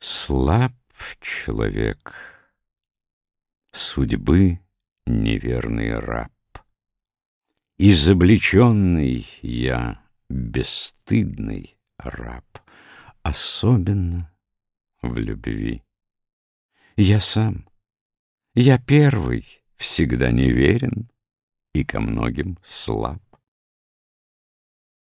Слаб человек, судьбы неверный раб. Изобличенный я, бесстыдный раб, Особенно в любви. Я сам, я первый, всегда неверен И ко многим слаб.